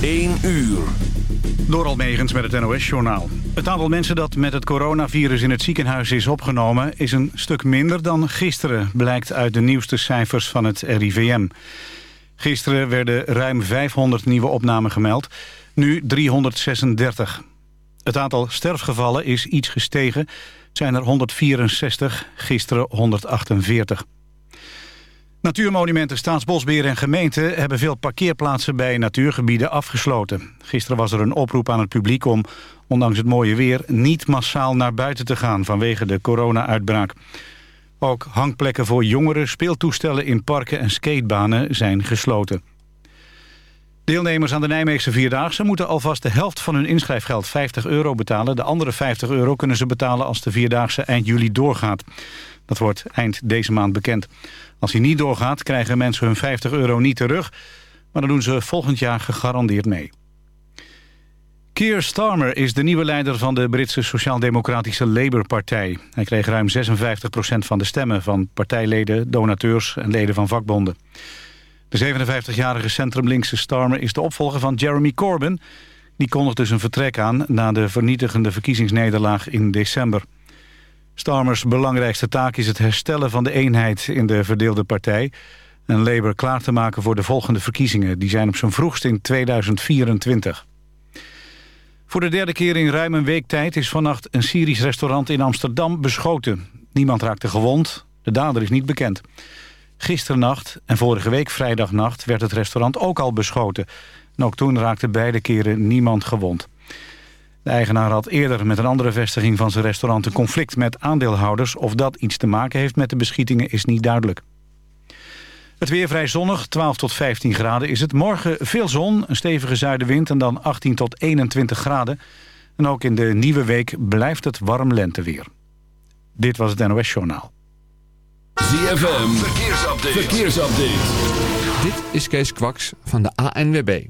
1 uur. Door Almegens met het NOS-journaal. Het aantal mensen dat met het coronavirus in het ziekenhuis is opgenomen... is een stuk minder dan gisteren, blijkt uit de nieuwste cijfers van het RIVM. Gisteren werden ruim 500 nieuwe opnamen gemeld, nu 336. Het aantal sterfgevallen is iets gestegen, zijn er 164, gisteren 148. Natuurmonumenten, staatsbosbeheer en gemeenten hebben veel parkeerplaatsen bij natuurgebieden afgesloten. Gisteren was er een oproep aan het publiek om, ondanks het mooie weer, niet massaal naar buiten te gaan vanwege de corona-uitbraak. Ook hangplekken voor jongeren, speeltoestellen in parken en skatebanen zijn gesloten. Deelnemers aan de Nijmeegse Vierdaagse moeten alvast de helft van hun inschrijfgeld 50 euro betalen. De andere 50 euro kunnen ze betalen als de Vierdaagse eind juli doorgaat. Dat wordt eind deze maand bekend. Als hij niet doorgaat, krijgen mensen hun 50 euro niet terug... maar dan doen ze volgend jaar gegarandeerd mee. Keir Starmer is de nieuwe leider van de Britse Sociaal-Democratische Labour-partij. Hij kreeg ruim 56% van de stemmen van partijleden, donateurs en leden van vakbonden. De 57-jarige centrumlinkse Starmer is de opvolger van Jeremy Corbyn. Die kondigde zijn vertrek aan na de vernietigende verkiezingsnederlaag in december. Starmers belangrijkste taak is het herstellen van de eenheid in de verdeelde partij... en Labour klaar te maken voor de volgende verkiezingen. Die zijn op zijn vroegst in 2024. Voor de derde keer in ruim een week tijd is vannacht een Syrisch restaurant in Amsterdam beschoten. Niemand raakte gewond, de dader is niet bekend. Gisternacht en vorige week vrijdagnacht werd het restaurant ook al beschoten. En ook toen raakte beide keren niemand gewond. De eigenaar had eerder met een andere vestiging van zijn restaurant een conflict met aandeelhouders. Of dat iets te maken heeft met de beschietingen is niet duidelijk. Het weer vrij zonnig, 12 tot 15 graden is het. Morgen veel zon, een stevige zuidenwind en dan 18 tot 21 graden. En ook in de nieuwe week blijft het warm lenteweer. Dit was het NOS Journaal. ZFM, verkeersupdate. verkeersupdate. Dit is Kees Kwaks van de ANWB.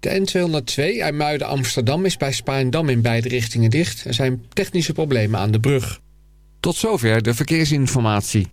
De N202 uit Muiden-Amsterdam is bij Spaandam in beide richtingen dicht. Er zijn technische problemen aan de brug. Tot zover de verkeersinformatie.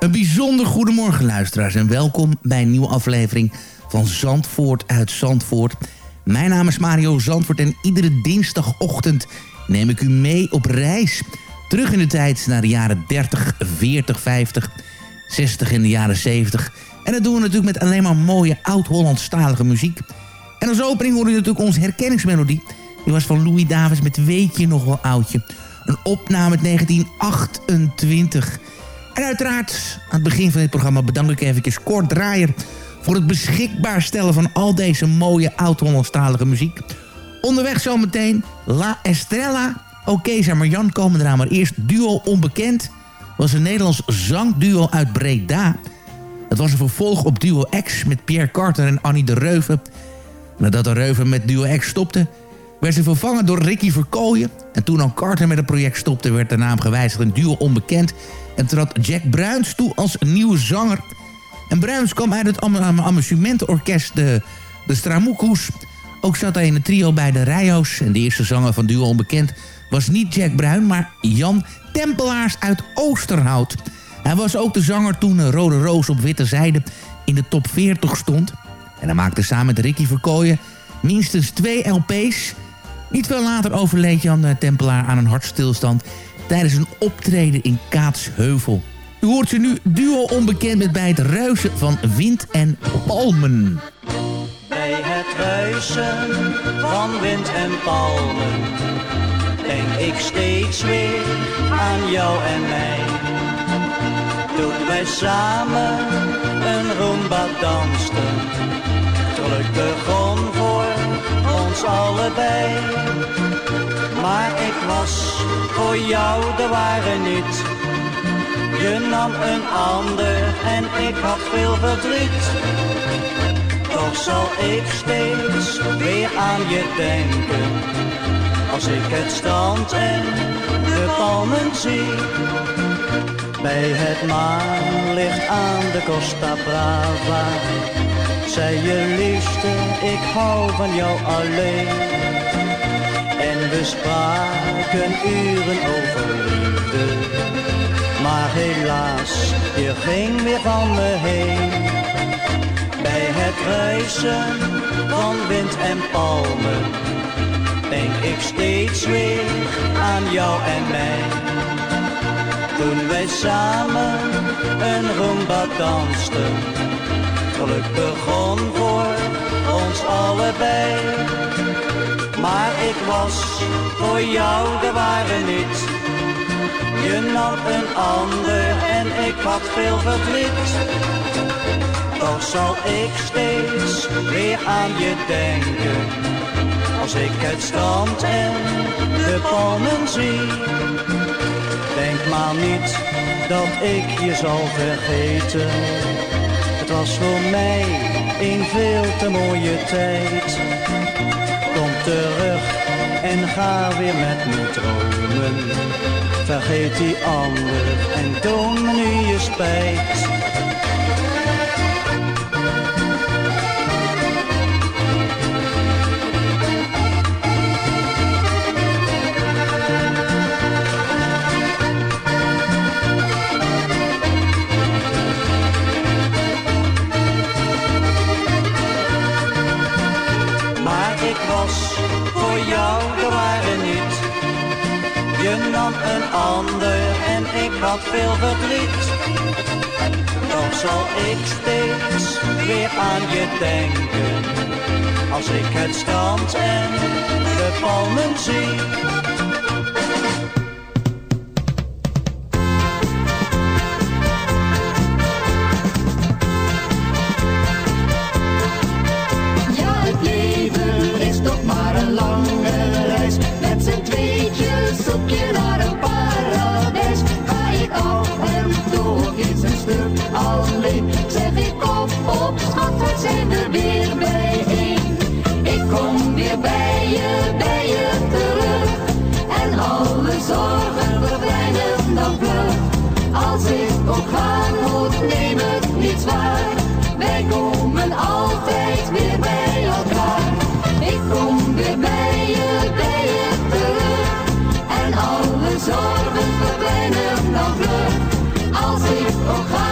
Een bijzonder goedemorgen luisteraars en welkom bij een nieuwe aflevering van Zandvoort uit Zandvoort. Mijn naam is Mario Zandvoort en iedere dinsdagochtend neem ik u mee op reis. Terug in de tijd naar de jaren 30, 40, 50, 60 en de jaren 70. En dat doen we natuurlijk met alleen maar mooie oud-Hollandstalige muziek. En als opening hoorde je natuurlijk onze herkenningsmelodie. Die was van Louis Davis met Weet je nog wel oudje. Een opname uit 1928. En uiteraard, aan het begin van dit programma bedank ik even Kort Draaier... voor het beschikbaar stellen van al deze mooie oud-Hollandstalige muziek. Onderweg zometeen La Estrella. Oké, zeg maar Jan komen eraan, maar eerst Duo Onbekend... was een Nederlands zangduo uit Breda. Het was een vervolg op Duo X met Pierre Carter en Annie de Reuven. Nadat de Reuven met Duo X stopte werd ze vervangen door Ricky Verkooyen. En toen al Carter met het project stopte, werd de naam gewijzigd in duo onbekend. En trad Jack Bruins toe als nieuwe zanger. En Bruins kwam uit het am amusementenorkest de, de. Ook zat hij in het trio bij de Rijo's. En de eerste zanger van Duo Onbekend was niet Jack Bruin, maar Jan Tempelaars uit Oosterhout. Hij was ook de zanger toen Rode Roos op Witte Zijde in de top 40 stond. En hij maakte samen met Ricky Verkooyen minstens twee LP's. Niet veel later overleed Jan eh, Tempelaar aan een hartstilstand... tijdens een optreden in Kaatsheuvel. U hoort ze nu duo onbekend met bij het ruisen van wind en palmen. Bij het ruisen van wind en palmen denk ik steeds weer aan jou en mij. Toen wij samen een rumba dansten, geluk begon voor ons allebei. Maar ik was voor jou de ware niet. Je nam een ander en ik had veel verdriet. Toch zal ik steeds weer aan je denken. Als ik het strand en de palmen zie. Bij het maanlicht aan de Costa Brava. Zei je liefste, ik hou van jou alleen. We spraken uren over liefde. Maar helaas, je ging weer van me heen. Bij het ruisen van wind en palmen denk ik steeds weer aan jou en mij. Toen wij samen een rumba dansten, geluk begon voor ons allebei. Maar ik was voor jou de ware niet. Je nam een ander en ik had veel verdriet. Toch zal ik steeds weer aan je denken. Als ik het strand en de palmen zie. Denk maar niet dat ik je zal vergeten. Het was voor mij een veel te mooie tijd. Terug en ga weer met me dromen. Vergeet die ander en toon nu je spijt. Had veel verdriet. Toch zal ik steeds weer aan je denken. Als ik het strand en de palmen zie. Zijn we weer bijeen. Ik kom weer bij je, bij je terug. En alle zorgen verdwijnen dan vlug. Als ik ook gaan moet, neem het niet zwaar. Wij komen altijd weer bij elkaar. Ik kom weer bij je, bij je terug. En alle zorgen verdwijnen dan vlug. Als ik ook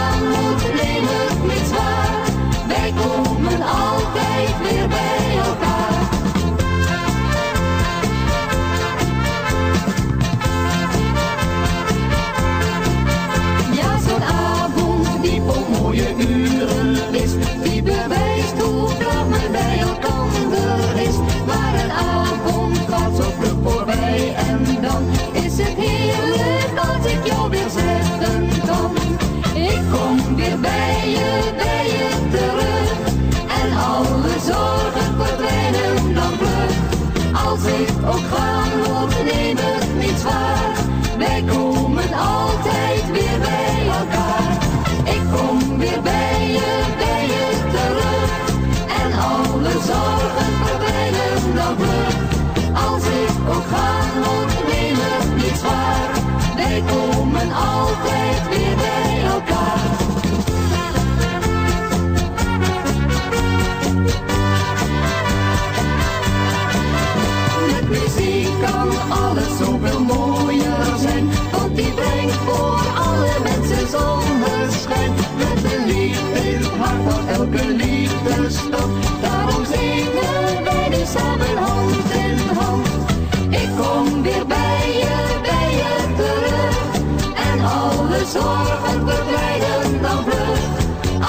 zorgen verdwijnen dan vlug.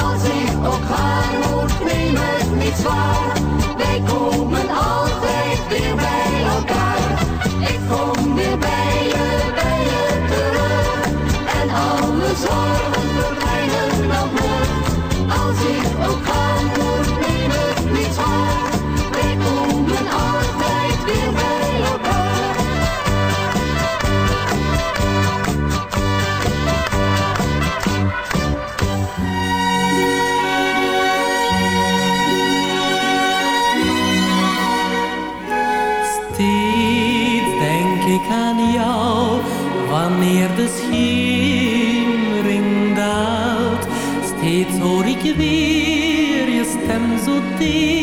Als ik ook gaan moet, neem het niet zwaar. Wij komen zo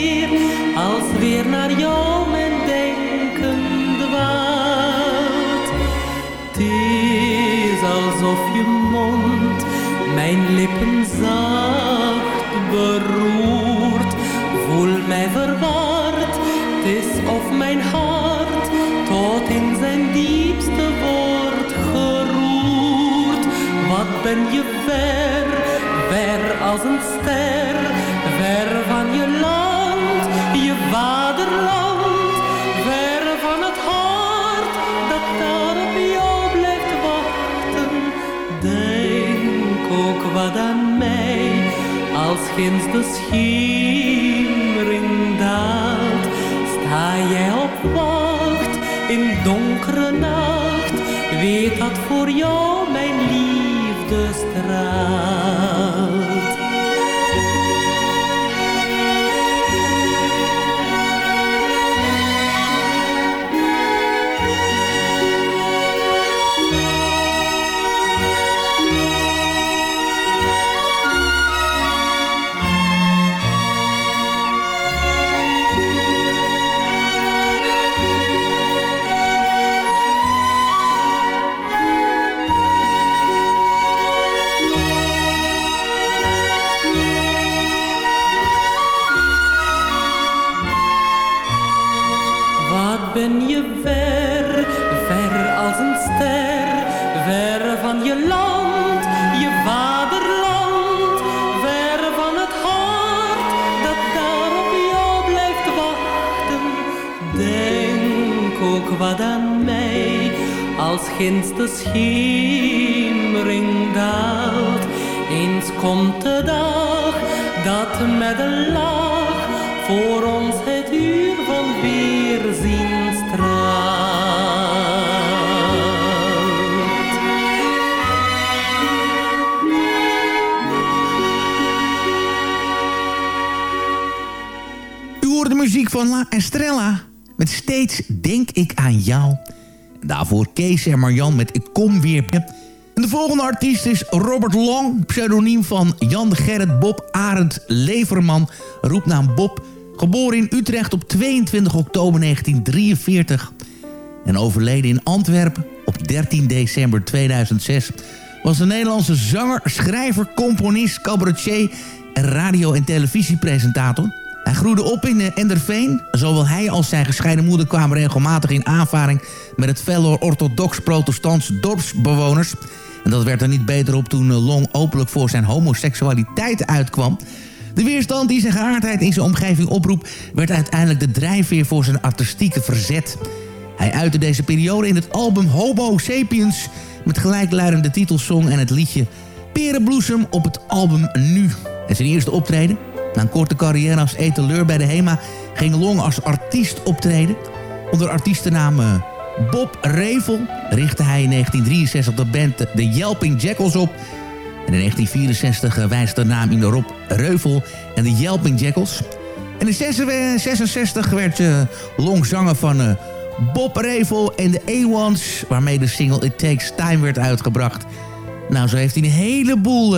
ginds de schemering daalt. Sta jij op wacht in donkere nacht, weet dat voor jou mijn liefde straalt. Van La Estrella. Met steeds denk ik aan jou. Daarvoor Kees en Marjan met Ik kom weer. En de volgende artiest is Robert Long, pseudoniem van Jan Gerrit Bob Arend Leverman, roepnaam Bob. Geboren in Utrecht op 22 oktober 1943 en overleden in Antwerpen op 13 december 2006... was een Nederlandse zanger, schrijver, componist, cabaretier en radio- en televisiepresentator. Hij groeide op in eh, Enderveen. Zowel hij als zijn gescheiden moeder kwamen regelmatig in aanvaring... met het fellow orthodox-protestants dorpsbewoners. En dat werd er niet beter op toen eh, Long openlijk voor zijn homoseksualiteit uitkwam. De weerstand die zijn geaardheid in zijn omgeving oproep... werd uiteindelijk de drijfveer voor zijn artistieke verzet. Hij uitte deze periode in het album Hobo Sapiens... met gelijkluidende titelsong en het liedje Perenbloesem op het album Nu. En zijn eerste optreden, na een korte carrière als etaleur bij de HEMA... ging Long als artiest optreden. Onder artiestennaam eh, Bob Revel richtte hij in 1963 de band The Yelping Jackals op... En in 1964 wijst de naam in Rob Reuvel en de Yelping Jackals. En in 1966 werd uh, Long zanger van Bob Revel en de A-Ones... waarmee de single It Takes Time werd uitgebracht. Nou, zo heeft hij een heleboel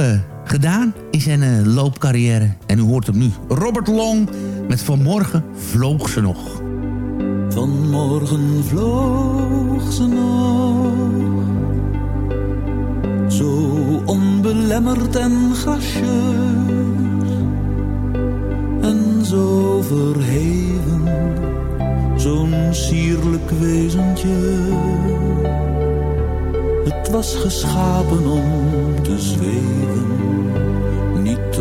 gedaan in zijn uh, loopcarrière. En u hoort hem nu. Robert Long met Vanmorgen vloog ze nog. Vanmorgen vloog ze nog Zo onbelemmerd en gracieus En zo verheven Zo'n sierlijk wezentje Het was geschapen om te zweven,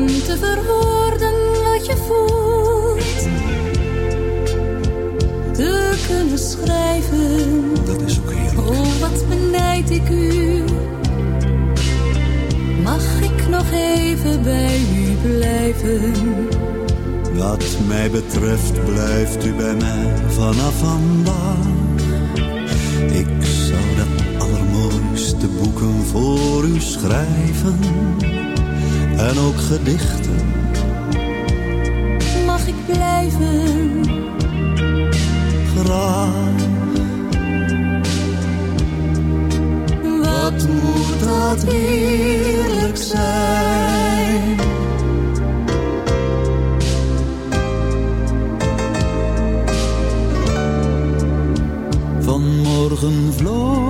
om te verwoorden wat je voelt. Te kunnen schrijven. Dat is ook heerlijk. Oh, wat benijd ik u. Mag ik nog even bij u blijven? Wat mij betreft blijft u bij mij vanaf vandaag. Ik zou de allermooiste boeken voor u schrijven. En ook gedichten. Mag ik blijven? Graag. Wat moet dat heerlijk zijn? Vanmorgen vloog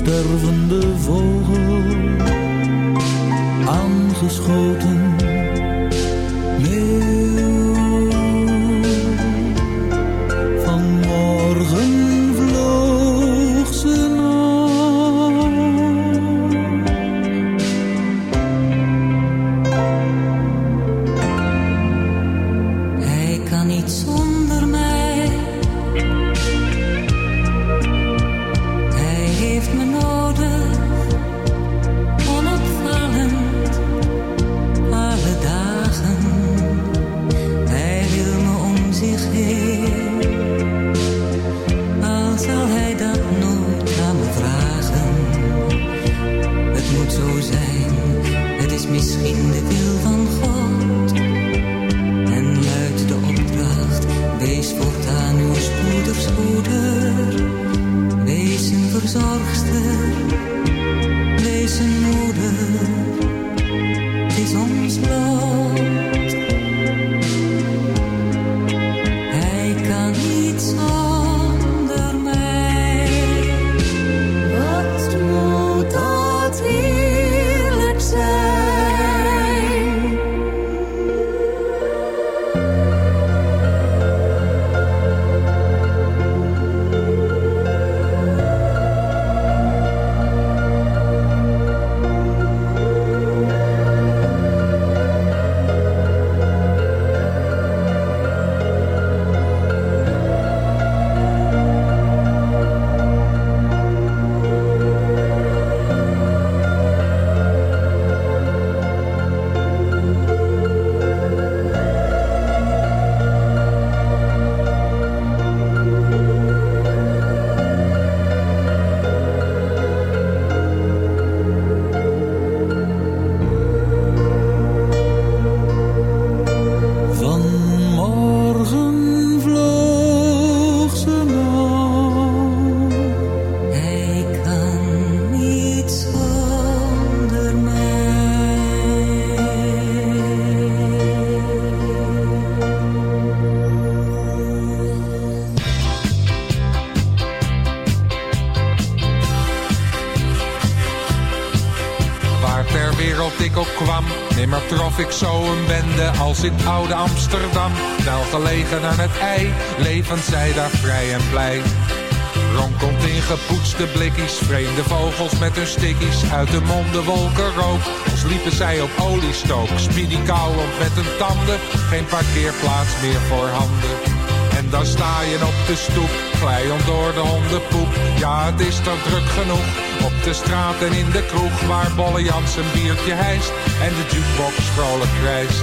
Stervende vogel, aangeschoten. In oude Amsterdam. Wel gelegen aan het ei, levend zij daar vrij en blij. Ronkelt in gepoetste blikjes, vreemde vogels met hun stickies. Uit de monden wolken rook, als liepen zij op oliestook. Speedy kauwend met hun tanden, geen parkeerplaats meer voor handen. En dan sta je op de stoep, glijend door de hondenpoep. Ja, het is toch druk genoeg, op de straat en in de kroeg. Waar Bolle Jans een biertje hijst en de jukebox vrolijk krijst.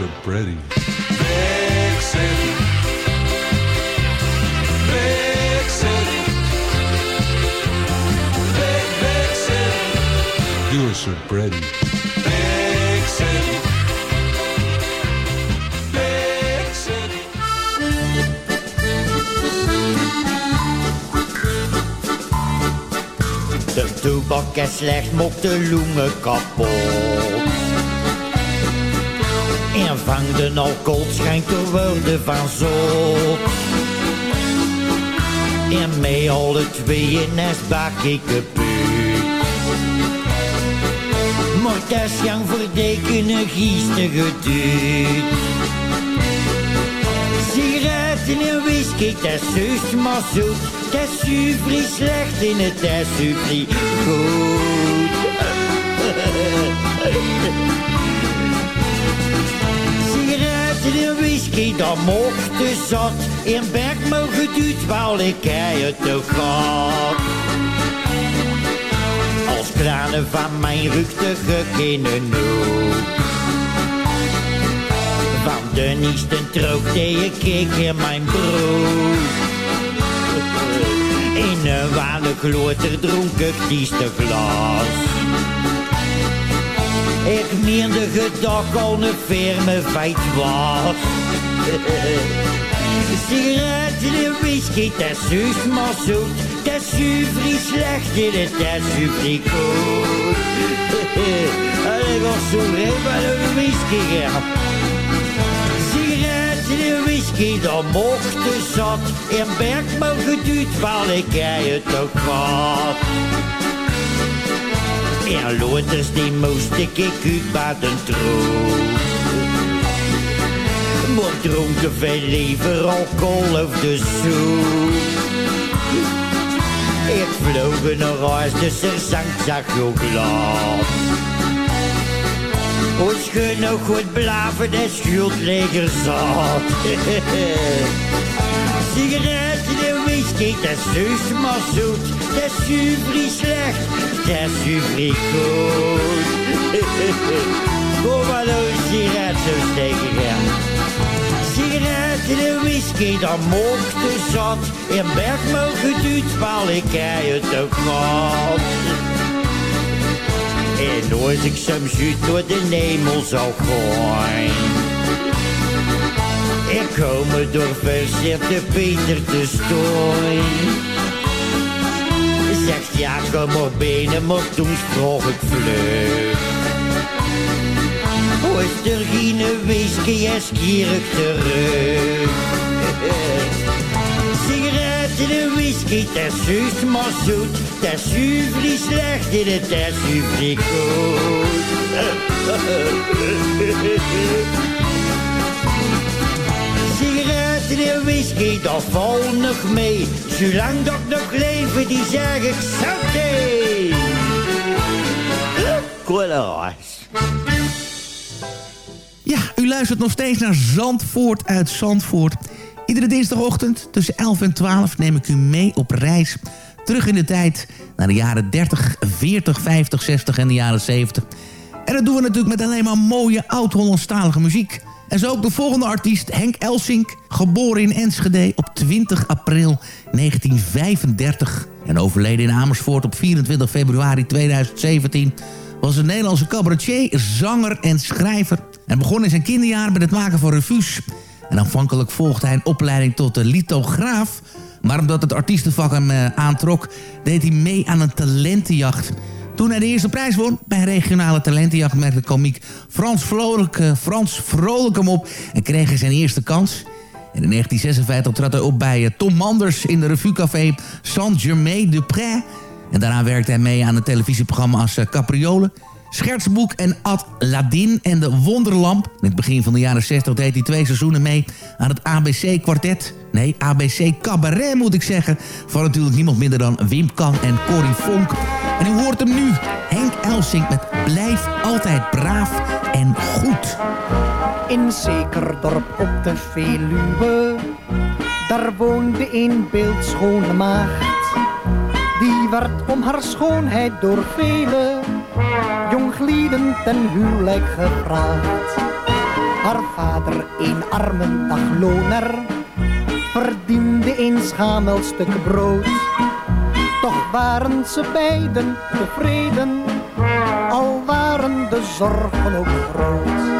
so pretty. Big city. De toebak is slecht, mokt de longen kapot. En vang de alcohol schijnt te worden van zot. En mee alle tweeën is bak ik kapot. Maar dat is jang verdeken een giestige duut. Sigaretten en whisky, dat is zus maar zoet. Dat is super slecht in het, dat is super goed. Whisky, dat mocht te zat. In berg mogen duurt, wel ik het toch gehad. Als kranen van mijn rugtige kindernoek. Van de niesten trookte ik ik in mijn broek. In een wale gloorter dronk ik dieste glas. Ik meende gedag al een firme feit was. Sigaretten en whisky, dat is maar zoet. Dat is slecht in het, dat is goed. En was zo red bij een whisky gehad. Sigaretten en whisky, dat mocht te zat. In berg mogen duurt, wel ik heb het ook gehad. En loters die moest ik uit baden troon. Dronken veel liever alcohol of de soep. Ik vloog naar huis, dus er zank zag je glas. Ons genoeg goed blaven, de schuldleger zat. Sigaretten en whisky, dat is dus maar zoet. Dat is super slecht, dat is super goed. Kom maar nou een sigaret zo steken. Sigaretten en whisky, dan mocht de zat. In berg mogen duurt, wel ik het ook gehad. En als ik soms uit door de nemel zou gooien. Ik kom me door verzette Peter te storen. Zegt ja, kom op benen, maar toen sprong ik vlug. Er geen whisky is, keer ik terug. Sigaretten en whisky, dat juist maar zoet. Dat is super slecht en het is super goed. Sigaretten en whisky, dat valt nog mee. Zolang dat nog leef, die zeg ik saté. Koelaas. Luistert nog steeds naar Zandvoort uit Zandvoort. Iedere dinsdagochtend tussen 11 en 12 neem ik u mee op reis. Terug in de tijd naar de jaren 30, 40, 50, 60 en de jaren 70. En dat doen we natuurlijk met alleen maar mooie oud-Hollandstalige muziek. En zo ook de volgende artiest, Henk Elsink. Geboren in Enschede op 20 april 1935. En overleden in Amersfoort op 24 februari 2017 was een Nederlandse cabaretier, zanger en schrijver. En begon in zijn kinderjaren met het maken van revues. En aanvankelijk volgde hij een opleiding tot de lithograaf. Maar omdat het artiestenvak hem eh, aantrok, deed hij mee aan een talentenjacht. Toen hij de eerste prijs won bij regionale talentenjacht... merkte komiek Frans Vrolijk, eh, Frans Vrolijk hem op en kreeg hij zijn eerste kans. In 1956 trad hij op bij eh, Tom Manders in de revuecafé Saint-Germain-de-Prés. En daarna werkte hij mee aan het televisieprogramma als eh, Capriole... Schertsboek en Ad Ladin en de Wonderlamp. In het begin van de jaren 60 deed hij twee seizoenen mee aan het ABC-kwartet. Nee, ABC Cabaret moet ik zeggen. Van natuurlijk niemand minder dan Wim Kan en Corrie Vonk. En u hoort hem nu, Henk Elsink met Blijf altijd braaf en goed. In zeker dorp op de Veluwe, daar woonde een beeldschone maagd. Die werd om haar schoonheid door vele jonglieden ten huwelijk gevraagd. Haar vader, een arme dagloner, verdiende een schamel stuk brood. Toch waren ze beiden tevreden, al waren de zorgen ook groot.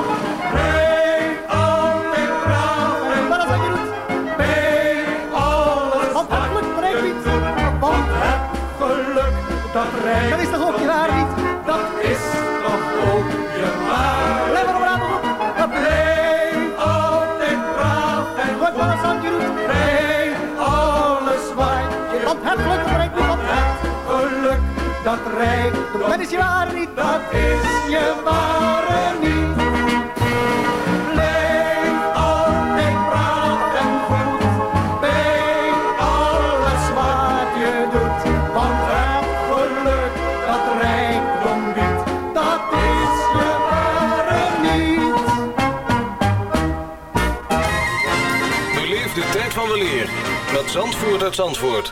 Dat. Dat is je ware niet, dat is je ware niet. Leef altijd braaf en goed bij alles wat je doet. Want het geluk dat rijkdom biedt, dat is je ware niet. Beleef de tijd van weleer met Zandvoort uit Zandvoort.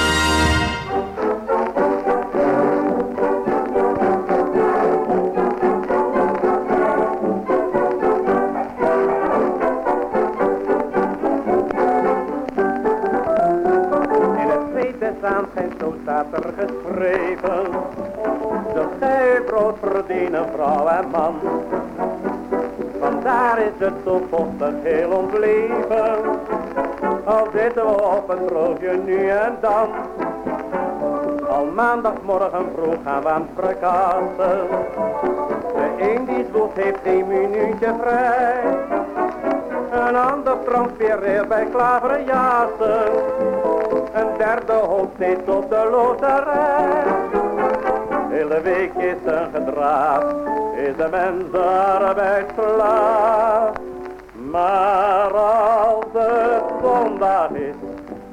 Zult gij brood verdienen, vrouw en man. Vandaar is het zo vochtig heel ons leven. Al zitten we op een droogje nu en dan. Al maandagmorgen vroeg gaan we aan het frakassen. De een die zwoegt heeft geen minuutje vrij. Een ander transpireert bij klaverjassen. Een derde hoopt steeds op de loterij. Hele week is een gedraaf, is de mens arbeidsslaaf. Maar als het zondag is,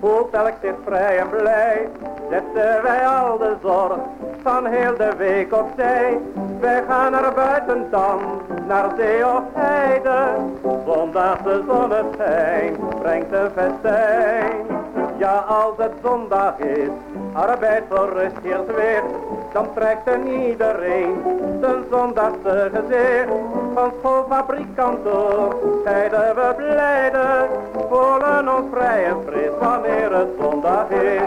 voelt elk zich vrij en blij. Zetten wij al de zorg van heel de week opzij. Wij gaan naar buiten dan, naar zee of heide. Zondag de zonneschijn brengt een festijn. Ja, als het zondag is, arbeid voor rust heert weer. Dan trekt er iedereen zijn zondagse gezicht. Van school, fabriek, kantoor, zeiden we blijden. Voelen ons vrij en fris wanneer het zondag is.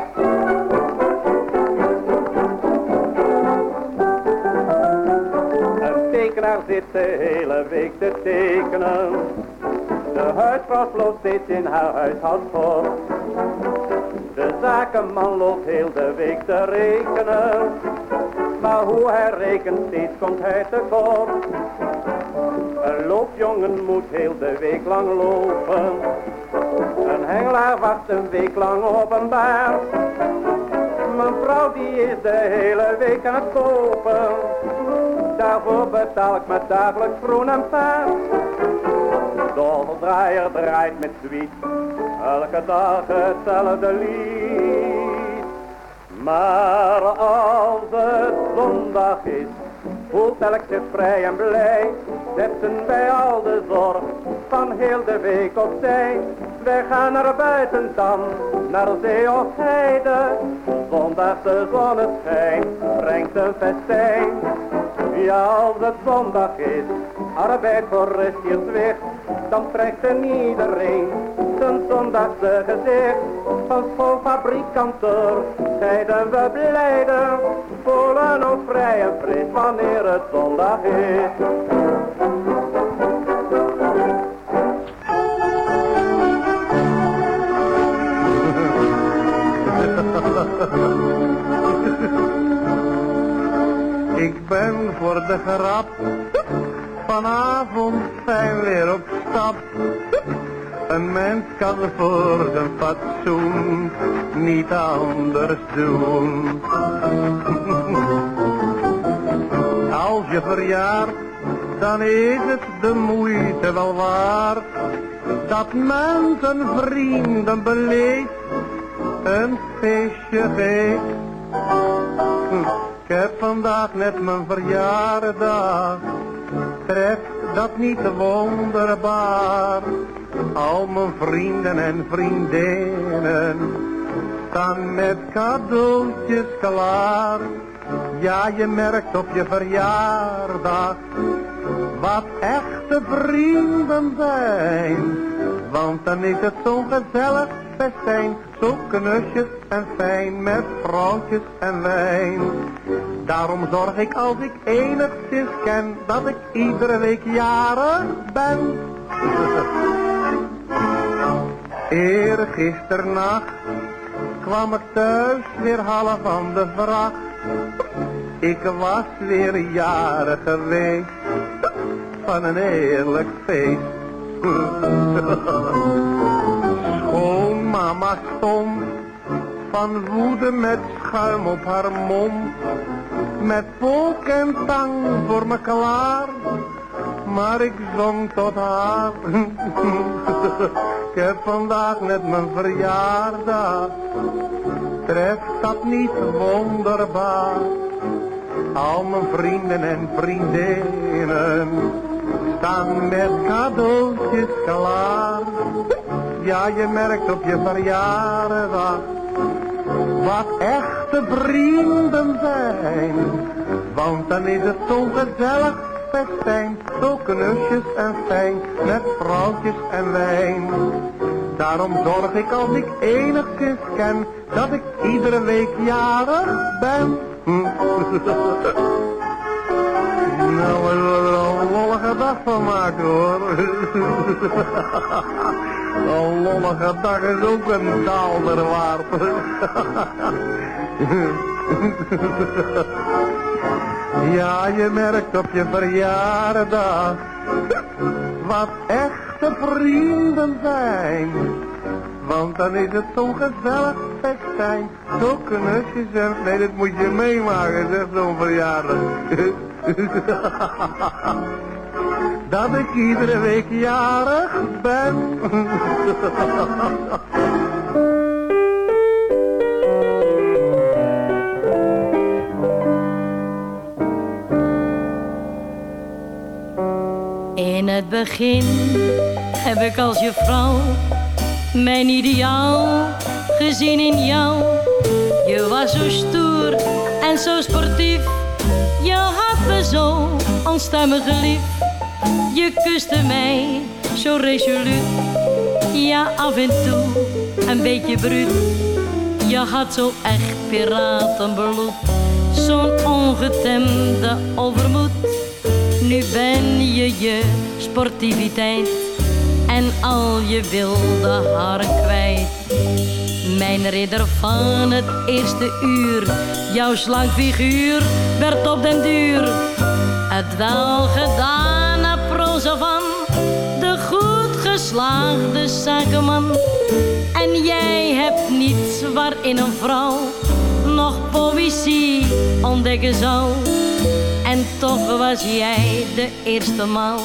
Een tekenaar zit de hele week te tekenen. De huisvrouw sloopt steeds in haar huishoudschap. De zakenman loopt heel de week te rekenen. Maar hoe hij rekent, steeds komt hij te kort. Een loopjongen moet heel de week lang lopen. Een hengelaar wacht een week lang op een baar. Mijn vrouw die is de hele week aan het kopen. Daarvoor betaal ik me dagelijks groen en paard. Doldraaier draait met zwiet, elke dag hetzelfde lied. Maar als het zondag is, voelt elk zich vrij en blij. Zetten wij al de zorg van heel de week opzij. Wij gaan naar buiten dan, naar zee of heide. Zondag de zonneschijn brengt een festijn. Ja, als het zondag is, arbeid voor rust zwicht, dan trekt er iedereen zijn zondagse gezicht. Van school, fabriek, zeiden we blijden, voelen ons vrij en fris wanneer is. Ik ben voor de grap vanavond zijn weer op stap. Een mens kan voor zijn fatsoen niet anders doen. Je verjaart, dan is het de moeite wel waard. Dat men zijn vrienden beleeft, een feestje geeft. Ik heb vandaag net mijn verjaardag, treft dat niet wonderbaar? Al mijn vrienden en vriendinnen staan met cadeautjes klaar. Ja, je merkt op je verjaardag wat echte vrienden zijn. Want dan is het zo'n gezellig festijn, zo knusjes en fijn met vrouwtjes en wijn. Daarom zorg ik als ik enigszins ken dat ik iedere week jarig ben. Eergisternacht kwam ik thuis weer half van de vracht. Ik was weer jarig geweest van een heerlijk feest. Schoonmama stond van woede met schuim op haar mond. Met volk en tang voor me klaar, maar ik zong tot haar. ik heb vandaag net mijn verjaardag, treft dat niet wonderbaar? Al mijn vrienden en vriendinnen staan met cadeautjes klaar. Ja, je merkt op je verjaardag wat echte vrienden zijn. Want dan is het zo'n gezellig festijn, zo knusjes en fijn, met vrouwtjes en wijn. Daarom zorg ik als ik enigszins ken, dat ik iedere week jarig ben. Nou, we zullen er een lollige dag van maken hoor. Een lollige dag is ook een daalder waard. Ja, je merkt op je verjaardag wat vrienden zijn. Want dan is het zo'n gezellig festijn, zo knusjes en... Nee, dat moet je meemaken, zeg zo'n verjaardag. Dat ik iedere week jarig ben. het begin heb ik als je vrouw mijn ideaal gezien in jou. Je was zo stoer en zo sportief. Je had me zo onstuimig lief. Je kuste mij zo resoluut. Ja, af en toe een beetje bruut. Je had zo echt piratenbloed. Zo'n ongetemde overmoed. Nu ben je je sportiviteit en al je wilde haren kwijt. Mijn ridder van het eerste uur, jouw slank figuur werd op den duur het welgedane proza van de goed geslaagde zakenman. En jij hebt niets waarin een vrouw nog poëzie ontdekken zou. Toch was jij de eerste maal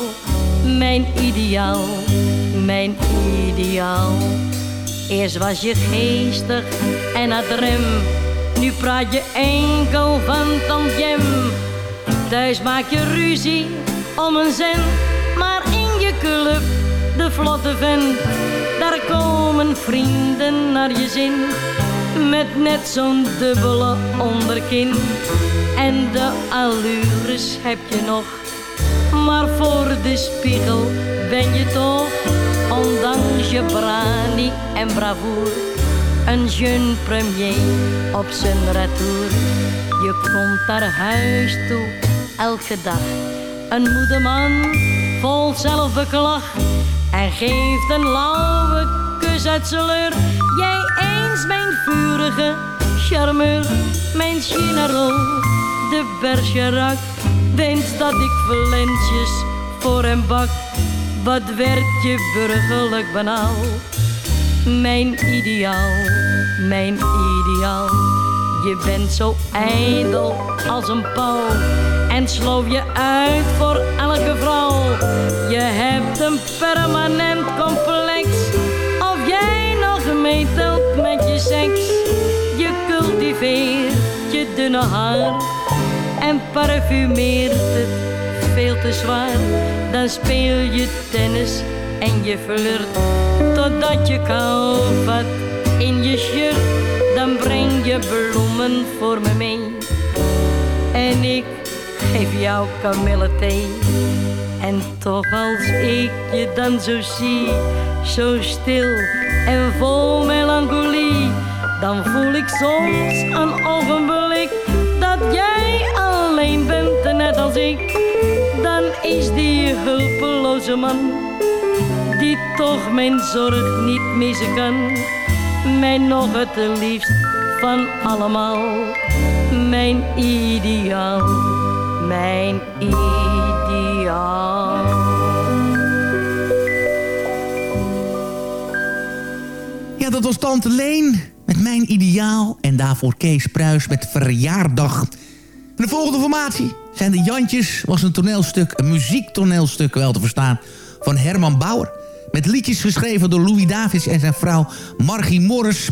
mijn ideaal, mijn ideaal. Eerst was je geestig en had rem, nu praat je enkel van tantjem. Thuis maak je ruzie om een cent, maar in je club, de vlotte vent, daar komen vrienden naar je zin. Met net zo'n dubbele onderkin en de allures heb je nog. Maar voor de spiegel ben je toch, ondanks je brani en bravoer, een jeune premier op zijn retour. Je komt naar huis toe, elke dag, een moede man, vol zelfbeklag. En geeft een lauwe kus uit zijn. Jij eens mijn vurige charmeur, mijn general, de Bergerac. Denkt dat ik flensjes voor en bak, wat werd je burgerlijk banaal. Mijn ideaal, mijn ideaal. Je bent zo ijdel als een pauw en sloof je uit voor elke vrouw. Je hebt een permanent complex of jij nog meetelt met je seks. Je cultiveert je dunne haar en parfumeert het veel te zwaar. Dan speel je tennis en je flirt totdat je kou in je shirt. Dan breng je bloemen voor me mee en ik geef jou kamillethee. En toch als ik je dan zo zie, zo stil en vol melancholie, dan voel ik soms een ogenblik alleen bent, net als ik. Dan is die hulpeloze man, die toch mijn zorg niet missen kan, mij nog het liefst van allemaal, mijn ideaal, mijn ideaal. Ja, dat was Tante Leen met Mijn Ideaal. En daarvoor Kees Pruis met Verjaardag. De volgende formatie zijn de Jantjes. Was een toneelstuk, een muziektoneelstuk wel te verstaan... van Herman Bauer. Met liedjes geschreven door Louis Davids en zijn vrouw Margie Morris.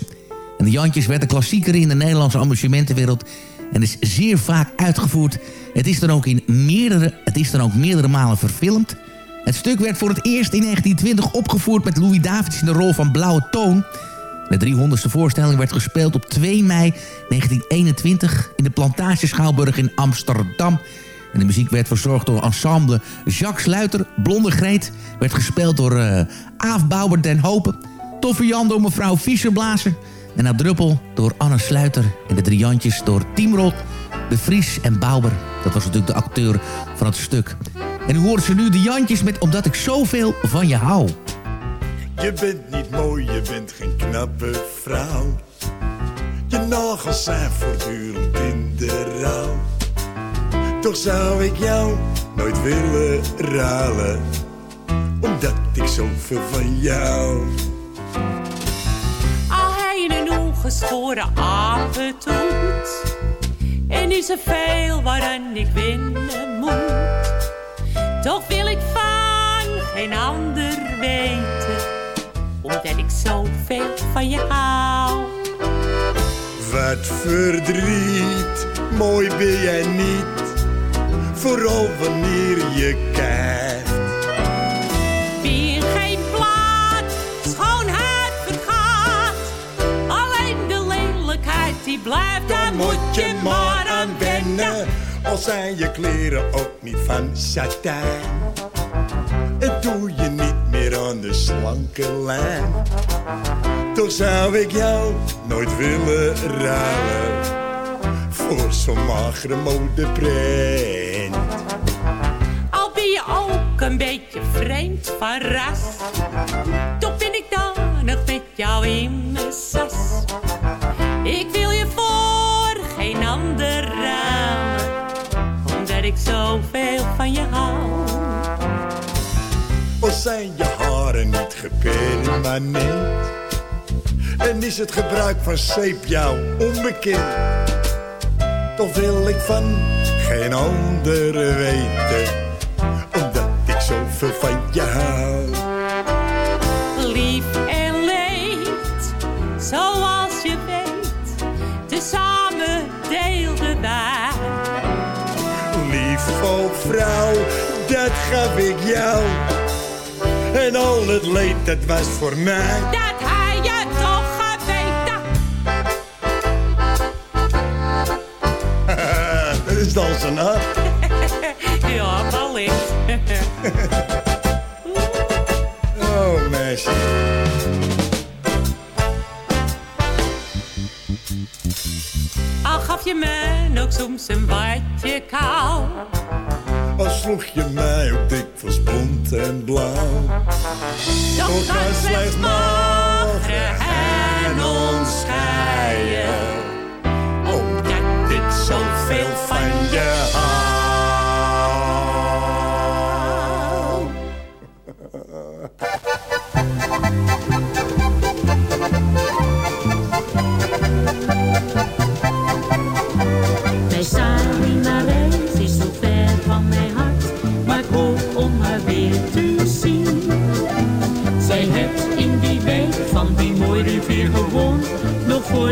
En de Jantjes werd een klassieker in de Nederlandse amusementenwereld... en is zeer vaak uitgevoerd. Het is dan ook, in meerdere, het is dan ook meerdere malen verfilmd... Het stuk werd voor het eerst in 1920 opgevoerd met Louis Davids in de rol van Blauwe Toon. De 300ste voorstelling werd gespeeld op 2 mei 1921 in de Plantageschouwburg in Amsterdam. En de muziek werd verzorgd door ensemble Jacques Sluiter. Blonde Greet werd gespeeld door uh, Aaf Bouwer den Hopen. Toffe Jan door mevrouw Fischerblazer. En Na Druppel door Anne Sluiter. En de drie Jantjes door Tiemrot, De Vries en Bouwer. Dat was natuurlijk de acteur van het stuk. En u hoort ze nu de Jantjes met Omdat ik zoveel van je hou. Je bent niet mooi, je bent geen knappe vrouw. Je nagels zijn voortdurend in de rouw. Toch zou ik jou nooit willen ruilen. Omdat ik zoveel van jou. Al hij een ongeschoren apentoet. En is er veel waaraan ik winnen moet. Toch wil ik van geen ander weten, omdat ik zoveel van je hou. Wat verdriet, mooi ben jij niet. Vooral wanneer je kijkt. Wie geen plaat, schoonheid vergaat. Alleen de lelijkheid die blijft, daar Moet je maar aan wennen, al zijn je kleren ook niet van satijn. En doe je niet meer aan de slanke lijn. Toch zou ik jou nooit willen ruilen voor zo'n magere modeprint. Al ben je ook een beetje vreemd van ras. Toch ben ik dan nog met jou in mijn sas. Ik wil je voor geen ander ruilen, omdat ik zoveel van je hou. Al zijn je gepermanent. En is het gebruik van zeep jou onbekend. Toch wil ik van geen ander weten. Omdat ik zoveel van je hou. Lief en leed, zoals je weet, tezamen deelden wij. Lief oh vrouw, dat gaf ik jou. En al het leed, dat was voor mij. Dat hij je toch geweten. Dat is dan zijn hart. ja, wellicht. Oh, meisje. Al gaf je me nog soms een watje kou papa sloeg je mij ook dikwijls bont en blauw. Dat Tot wij slechts en ons omdat ik zoveel van je hou.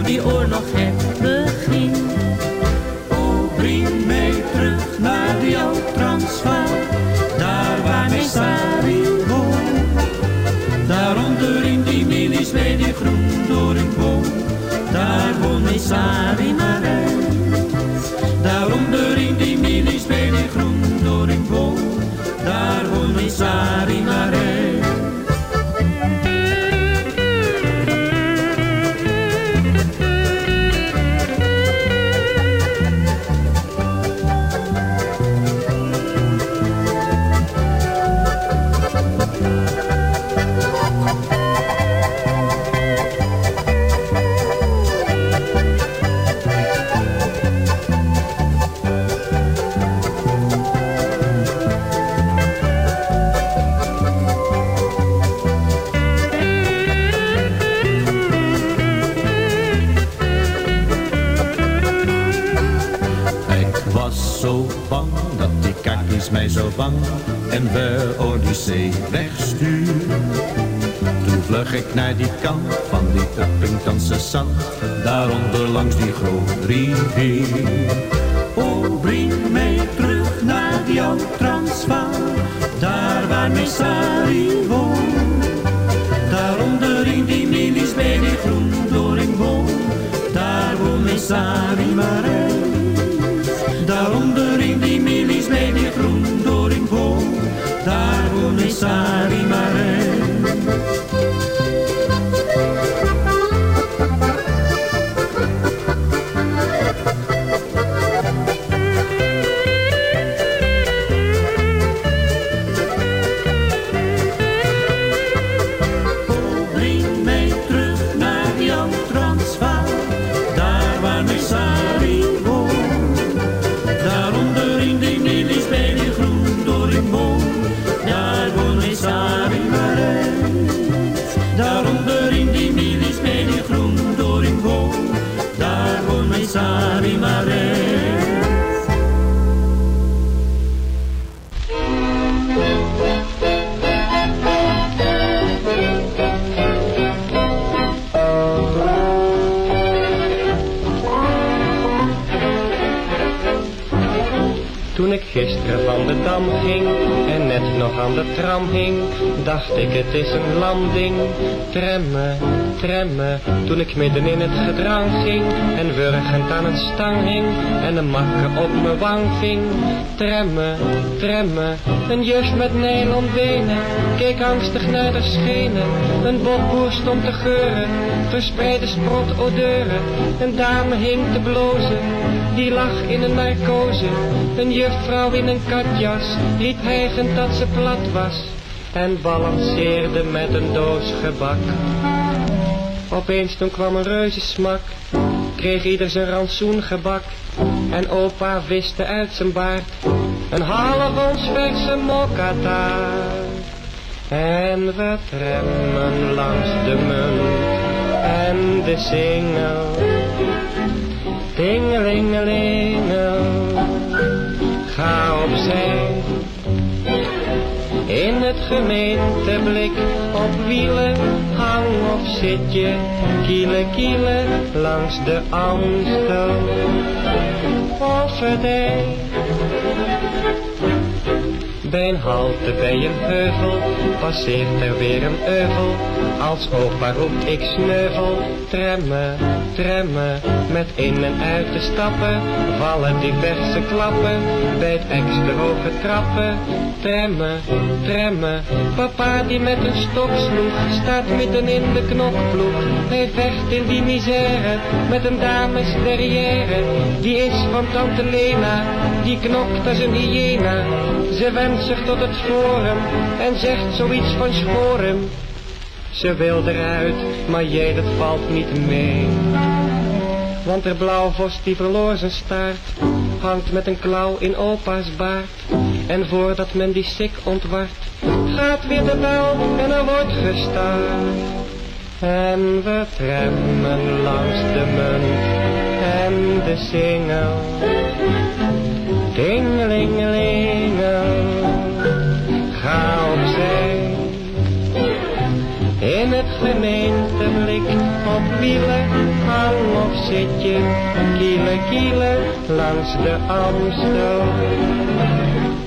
die oorlog het begin. O, breng mij terug naar jouw Transvaal, daar waar Nessari woont. Daaronder in die milies bij die groen door een boom, daar woont ik maar uit. Daaronder in die milies bij die groen door een boom, daar woont ik maar. Dacht ik het is een landing. Tremmen, tremmen, toen ik midden in het gedrang ging en wurgend aan een stang hing en een makke op mijn wang ving. Tremmen, tremmen, een juf met nylonbenen keek angstig naar de schenen. Een bokboer stond te geuren, verspreide sprot odeuren. Een dame hing te blozen, die lag in een narcose. Een juffrouw in een katjas riep hijgend dat ze plat was en balanceerde met een doos gebak. Opeens toen kwam een reuzensmak, kreeg ieder zijn rantsoen gebak en opa viste uit zijn baard een half ons verse mokkataart. En we tremmen langs de munt en de singel. Tingelingelingel, ga opzij. In het gemeenteblik op wielen, hang of zit je, kielen kielen langs de Amstel. Of het. Bij een halte bij een heuvel passeert er weer een euvel. Als opa roept ik sneuvel, tremmen, tremmen. Met in en uit te stappen vallen diverse klappen. Bij het extra trappen, tremmen, tremmen. Papa die met een stok sloeg, staat midden in de knokploeg. Hij vecht in die misère met een dames derrière. Die is van tante Lena, die knokt als een hyena. Ze wendt zich tot het forum en zegt zoiets van sporen. Ze wil eruit, maar jij dat valt niet mee. Want er blauwvos die verloor zijn staart, hangt met een klauw in opa's baard. En voordat men die sik ontwart, gaat weer de bel en er wordt gestart. En we tremmen langs de munt en de singel. Dingelingelingel, ga Gemeenteblik op wielen, hang of zit je kielen langs de Amstel.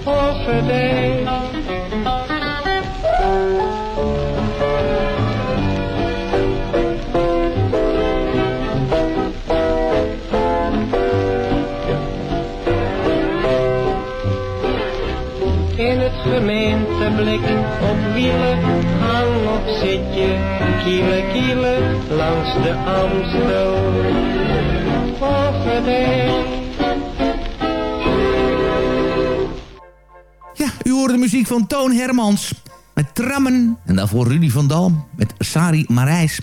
Overdijk. In het gemeenteblik op wielen. Zit je, langs de Amstel. Of het een. Ja, u hoort de muziek van Toon Hermans met Trammen. En daarvoor Rudy van Dal met Sari Marijs.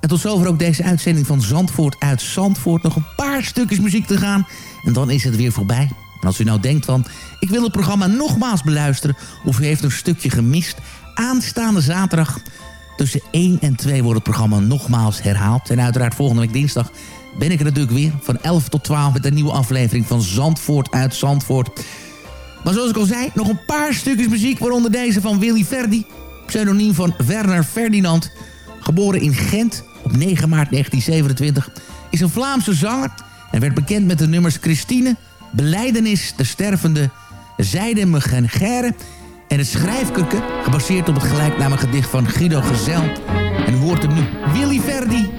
En tot zover ook deze uitzending van Zandvoort uit Zandvoort. Nog een paar stukjes muziek te gaan en dan is het weer voorbij. En als u nou denkt van, ik wil het programma nogmaals beluisteren... of u heeft een stukje gemist, aanstaande zaterdag... tussen 1 en 2 wordt het programma nogmaals herhaald. En uiteraard volgende week dinsdag ben ik er natuurlijk weer... van 11 tot 12 met een nieuwe aflevering van Zandvoort uit Zandvoort... Maar zoals ik al zei, nog een paar stukjes muziek... waaronder deze van Willy Verdi, pseudoniem van Werner Ferdinand... geboren in Gent op 9 maart 1927... is een Vlaamse zanger en werd bekend met de nummers Christine... Beleidenis, De Stervende, Zijde me geen gere... en het Schrijfkukken, gebaseerd op het gelijknamige gedicht van Guido Gezel. En u hoort hem nu, Willy Verdi...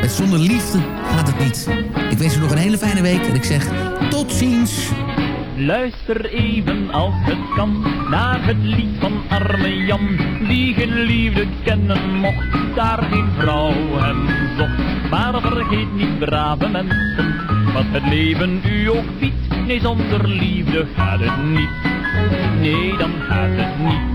met Zonder Liefde gaat het niet. Ik wens u nog een hele fijne week en ik zeg tot ziens... Luister even als het kan naar het lied van arme Jan, die geen liefde kennen mocht, daar geen vrouw hem zocht. Maar vergeet niet, brave mensen, wat het leven u ook biedt, nee zonder liefde gaat het niet. Nee, dan gaat het niet.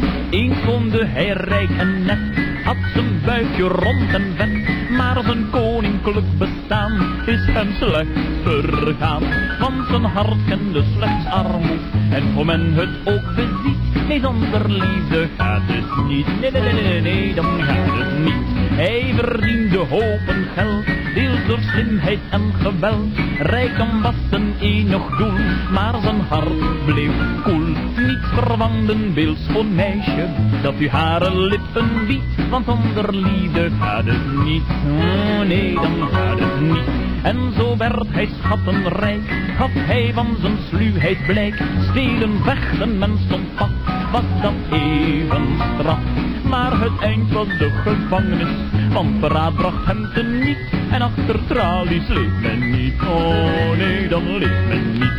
Woonde hij rijk en net, had zijn buikje rond en vet, maar zijn koninklijk bestaan is hem slecht vergaan. Want zijn hart kende slechts armoed, en hoe men het ook beziet, nee, zonder liefde gaat het niet. Nee, nee, nee, nee, nee, dan gaat het niet. Hij verdiende hopen geld, deels door slimheid en geweld. Rijkdom was zijn enig doel, maar zijn hart bleef koel. Niets verwant een beeldschoon meisje, dat u hare lippen biedt. Want zonder liefde gaat het niet, oh nee, dan gaat het niet. En zo werd hij schattenrijk, gaf hij van zijn sluwheid blijk. Stelen, vechten, men stond vast, was dat even straf. Maar het eind was de gevangenis, want verraad bracht hem te niet. En achter tralies leeft men niet, oh nee, dan leeft men niet.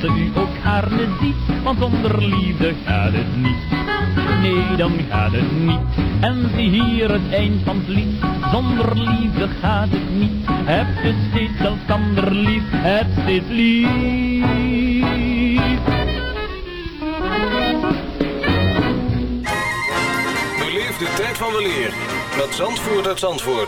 Ze, u ook gaarne ziet, want zonder liefde gaat het niet. Nee, dan gaat het niet. En zie hier het eind van het lied, zonder liefde gaat het niet. Heb je steeds elkander lief, heb steeds lief. Beleef de tijd van de leer met Zandvoort uit Zandvoort.